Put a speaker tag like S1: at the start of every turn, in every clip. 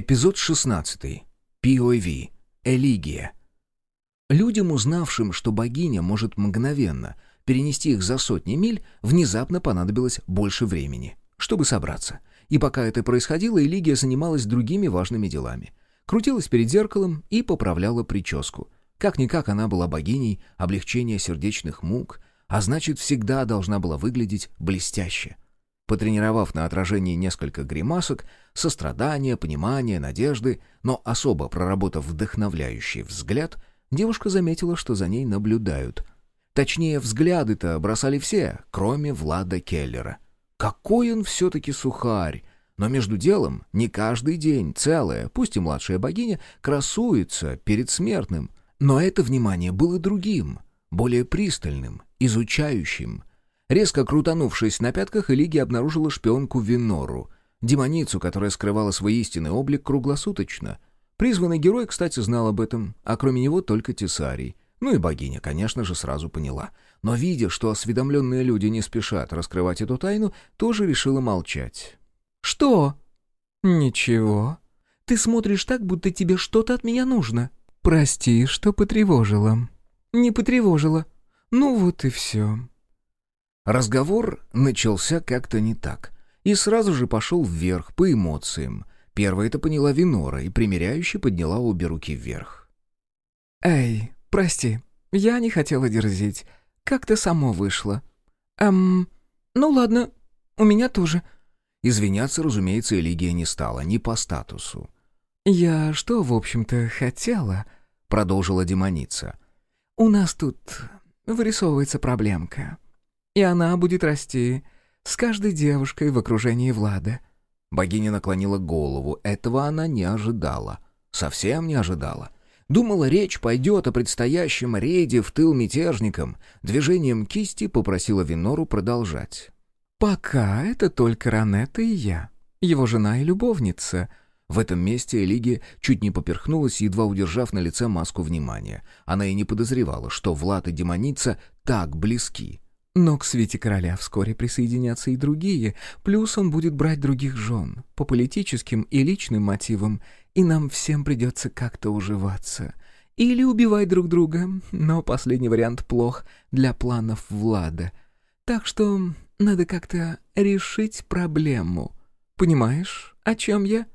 S1: Эпизод 16. POV. Элигия. Людям, узнавшим, что богиня может мгновенно перенести их за сотни миль, внезапно понадобилось больше времени, чтобы собраться. И пока это происходило, Элигия занималась другими важными делами. Крутилась перед зеркалом и поправляла прическу. Как-никак она была богиней облегчения сердечных мук, а значит, всегда должна была выглядеть блестяще — Потренировав на отражении несколько гримасок, сострадания, понимания, надежды, но особо проработав вдохновляющий взгляд, девушка заметила, что за ней наблюдают. Точнее, взгляды-то бросали все, кроме Влада Келлера. Какой он все-таки сухарь! Но между делом не каждый день целая, пусть и младшая богиня, красуется перед смертным. Но это внимание было другим, более пристальным, изучающим — Резко крутанувшись на пятках, Элиги обнаружила шпионку Винору, демоницу, которая скрывала свой истинный облик круглосуточно. Призванный герой, кстати, знал об этом, а кроме него только Тесарий. Ну и богиня, конечно же, сразу поняла. Но видя, что осведомленные люди не спешат раскрывать эту тайну, тоже решила молчать.
S2: «Что?» «Ничего. Ты смотришь так, будто тебе что-то от меня нужно. Прости, что потревожила». «Не потревожила. Ну вот и все.
S1: Разговор начался как-то не так. И сразу же пошел вверх, по эмоциям. Первая это поняла Винора и примиряюще подняла обе руки вверх.
S2: «Эй, прости, я не хотела дерзить. Как-то само вышло. Эм, ну ладно, у меня тоже».
S1: Извиняться, разумеется, Элигия не стала, не по статусу.
S2: «Я что, в общем-то, хотела?» — продолжила демоница. «У нас тут вырисовывается проблемка и она будет расти с каждой девушкой в окружении Влада».
S1: Богиня наклонила голову, этого она не ожидала. Совсем не ожидала. Думала, речь пойдет о предстоящем рейде в тыл мятежникам. Движением кисти попросила Винору продолжать.
S2: «Пока это только Ранетта и я, его жена и любовница».
S1: В этом месте Элиги чуть не поперхнулась, едва удержав на лице маску внимания. Она и не подозревала, что Влад и демоница так близки.
S2: Но к свете короля вскоре присоединятся и другие, плюс он будет брать других жен, по политическим и личным мотивам, и нам всем придется как-то уживаться. Или убивать друг друга, но последний вариант плох для планов Влада. Так что надо как-то решить проблему. Понимаешь, о чем я?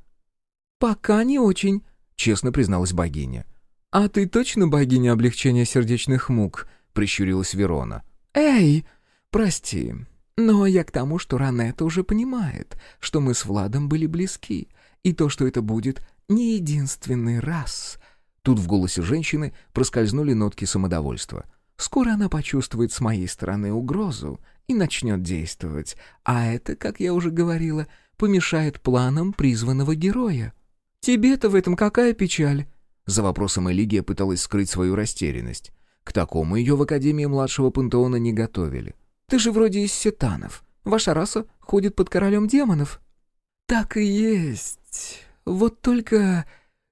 S1: «Пока не очень», — честно призналась богиня.
S2: «А ты точно богиня облегчения сердечных мук?»
S1: — прищурилась Верона.
S2: «Эй, прости, но я к тому, что Ранетта уже понимает, что мы с Владом были близки, и то, что это будет не единственный раз».
S1: Тут в голосе женщины проскользнули нотки самодовольства.
S2: «Скоро она почувствует с моей стороны угрозу и начнет действовать, а это, как я уже говорила, помешает планам призванного героя». «Тебе-то в этом какая печаль?»
S1: За вопросом Элигия пыталась скрыть свою растерянность. К такому ее в Академии младшего пантеона не готовили.
S2: «Ты же вроде из сетанов. Ваша раса ходит под королем демонов». «Так и есть. Вот только...»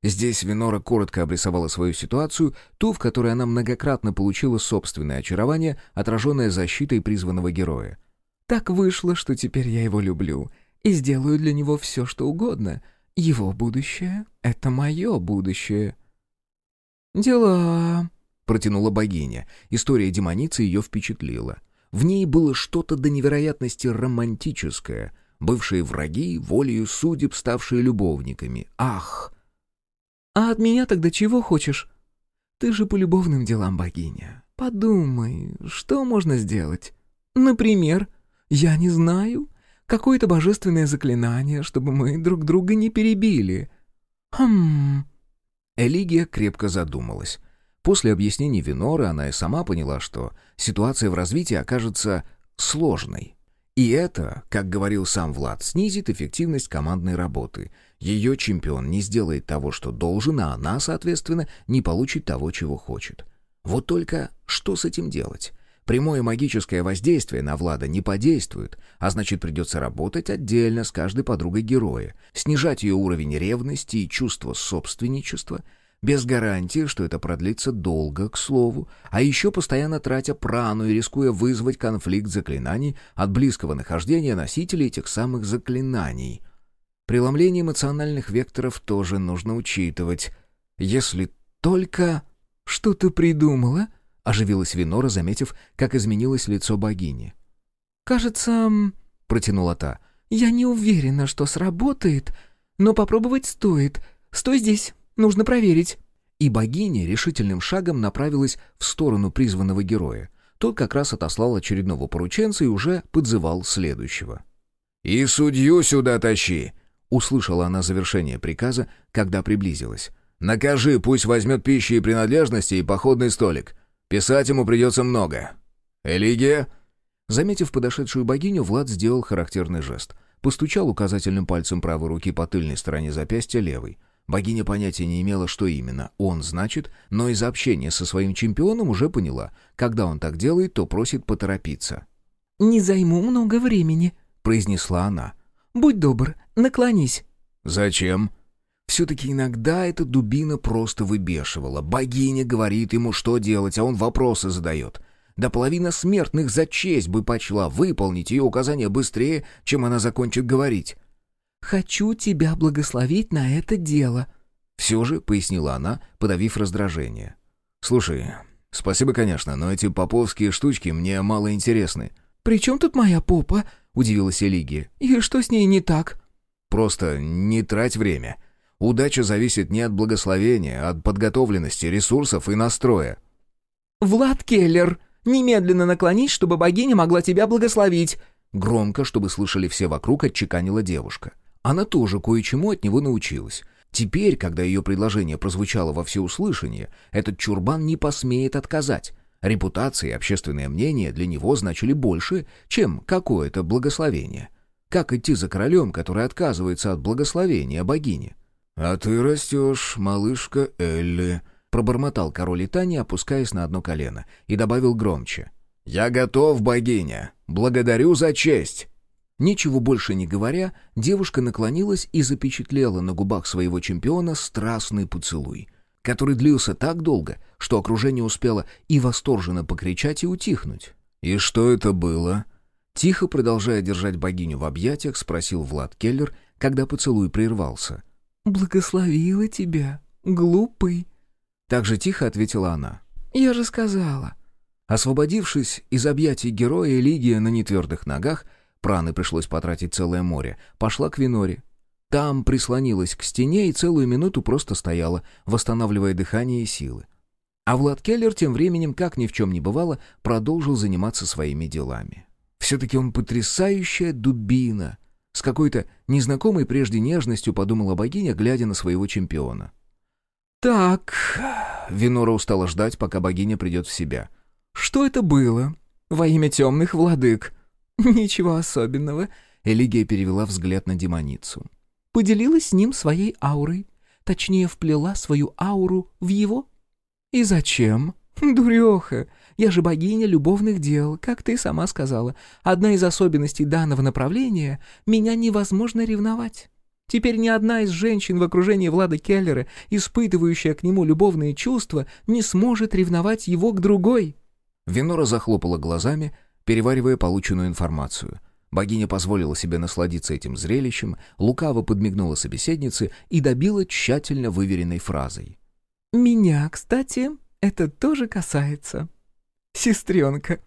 S1: Здесь Винора коротко обрисовала свою ситуацию, ту, в которой она многократно получила собственное очарование, отраженное защитой призванного героя.
S2: «Так вышло, что теперь я его люблю и сделаю для него все, что угодно. Его будущее — это мое будущее».
S1: «Дела...» протянула богиня. История демоницы ее впечатлила. В ней было что-то до невероятности романтическое. Бывшие враги, волею судеб, ставшие любовниками. Ах!
S2: «А от меня тогда чего хочешь?» «Ты же по любовным делам богиня. Подумай, что можно сделать?» «Например, я не знаю. Какое-то божественное заклинание, чтобы мы друг друга не перебили». «Хм...»
S1: Элигия крепко задумалась. После объяснений Виноры она и сама поняла, что ситуация в развитии окажется сложной. И это, как говорил сам Влад, снизит эффективность командной работы. Ее чемпион не сделает того, что должен, а она, соответственно, не получит того, чего хочет. Вот только что с этим делать? Прямое магическое воздействие на Влада не подействует, а значит придется работать отдельно с каждой подругой героя, снижать ее уровень ревности и чувства собственничества — без гарантии, что это продлится долго, к слову, а еще постоянно тратя прану и рискуя вызвать конфликт заклинаний от близкого нахождения носителей этих самых заклинаний. Преломление эмоциональных векторов тоже нужно учитывать. Если только...
S2: «Что ты придумала?» — оживилась Винора, заметив, как изменилось лицо богини. «Кажется...» — протянула та. «Я не уверена, что сработает, но попробовать стоит. Стой здесь, нужно проверить».
S1: И богиня решительным шагом направилась в сторону призванного героя. Тот как раз отослал очередного порученца и уже подзывал следующего. «И судью сюда тащи!» — услышала она завершение приказа, когда приблизилась. «Накажи, пусть возьмет пищи и принадлежности и походный столик. Писать ему придется много. Элигия?» Заметив подошедшую богиню, Влад сделал характерный жест. Постучал указательным пальцем правой руки по тыльной стороне запястья левой — Богиня понятия не имела, что именно он значит, но из общения со своим чемпионом уже поняла. Когда он так делает, то просит поторопиться.
S2: «Не займу много времени», —
S1: произнесла она.
S2: «Будь добр, наклонись».
S1: «Зачем?» Все-таки иногда эта дубина просто выбешивала. Богиня говорит ему, что делать, а он вопросы задает. Да половина смертных за честь бы почла выполнить ее указания быстрее, чем она закончит говорить.
S2: «Хочу тебя благословить на это дело», —
S1: все же пояснила она, подавив раздражение. «Слушай, спасибо, конечно, но эти поповские штучки мне мало интересны».
S2: «При чем тут моя попа?» — удивилась Элигия. «И что с ней не так?»
S1: «Просто не трать время. Удача зависит не от благословения, а от подготовленности, ресурсов и настроя».
S2: «Влад Келлер, немедленно наклонись, чтобы богиня могла тебя благословить!»
S1: Громко, чтобы слышали все вокруг, отчеканила девушка. Она тоже кое-чему от него научилась. Теперь, когда ее предложение прозвучало во всеуслышание, этот чурбан не посмеет отказать. Репутация и общественное мнение для него значили больше, чем какое-то благословение. Как идти за королем, который отказывается от благословения богини? «А ты растешь, малышка Элли», — пробормотал король Итани, опускаясь на одно колено, и добавил громче. «Я готов, богиня. Благодарю за честь». Ничего больше не говоря, девушка наклонилась и запечатлела на губах своего чемпиона страстный поцелуй, который длился так долго, что окружение успело и восторженно покричать и утихнуть. «И что это было?» Тихо, продолжая держать богиню в объятиях, спросил Влад Келлер, когда поцелуй прервался.
S2: «Благословила тебя, глупый!»
S1: Так же тихо ответила она.
S2: «Я же сказала!»
S1: Освободившись из объятий героя, Лигия на нетвердых ногах — Праны пришлось потратить целое море. Пошла к Виноре. Там прислонилась к стене и целую минуту просто стояла, восстанавливая дыхание и силы. А Влад Келлер тем временем, как ни в чем не бывало, продолжил заниматься своими делами. Все-таки он потрясающая дубина. С какой-то незнакомой прежде нежностью подумала богиня, глядя на своего чемпиона.
S2: «Так...»
S1: Винора устала ждать, пока богиня придет в себя.
S2: «Что это было? Во имя темных владык?» «Ничего особенного», — Элигия перевела взгляд на демоницу. «Поделилась с ним своей аурой. Точнее, вплела свою ауру в его». «И зачем?» «Дуреха, я же богиня любовных дел, как ты сама сказала. Одна из особенностей данного направления — меня невозможно ревновать». Теперь ни одна из женщин в окружении Влада Келлера, испытывающая к нему любовные чувства, не сможет ревновать его к другой.
S1: Винора захлопала глазами, переваривая полученную информацию. Богиня позволила себе насладиться этим зрелищем, лукаво подмигнула собеседнице и добила тщательно выверенной фразой.
S2: «Меня, кстати, это тоже касается. Сестренка,